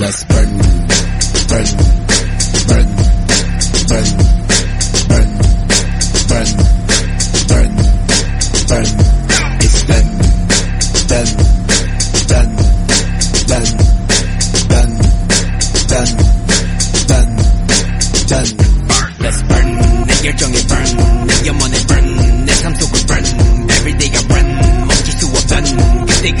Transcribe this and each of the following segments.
Let's burn, burn, burn, burn, burn, burn, burn, burn. It's done, done, done, done, done, done, done, done. Let's burn 내 열정에 burn 내 영혼에 burn 내 삶 속을 burn Every day I run 멈출 수 없던 그때 그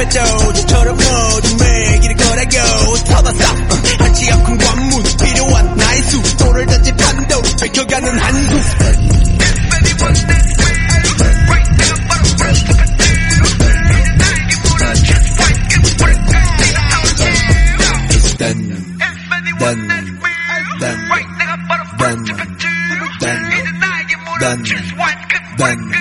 오 진압했죠 저처럼 모든 매길을 걸어고 터졌어 한치 앞큰 관문 필요한 나의 수도를 던진 판도 밝혀가는 한숨 It's done, done, done, done, done, done, done, done.